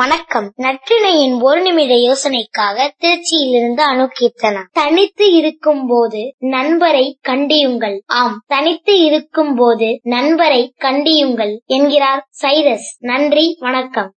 வணக்கம். நற்றினையின் ஒரு நிமிட யோசனைக்காக திருச்சியிலிருந்து அணுகீர்த்தனா தனித்து இருக்கும் போது நண்பரை கண்டியுங்கள். ஆம் தனித்து இருக்கும் போது நண்பரை கண்டியுங்கள் என்கிறார் சைரஸ். நன்றி வணக்கம்.